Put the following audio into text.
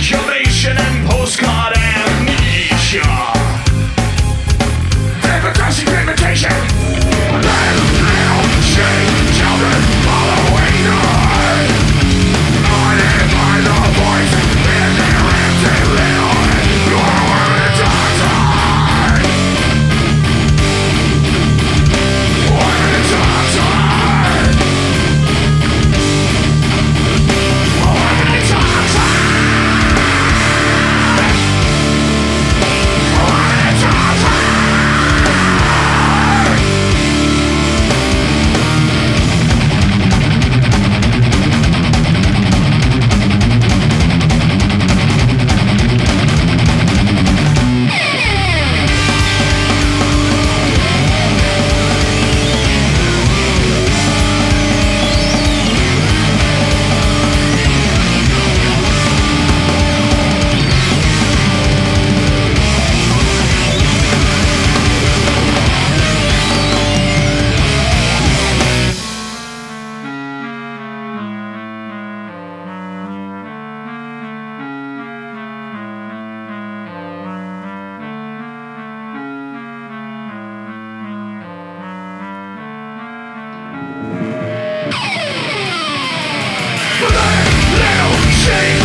Incubate! change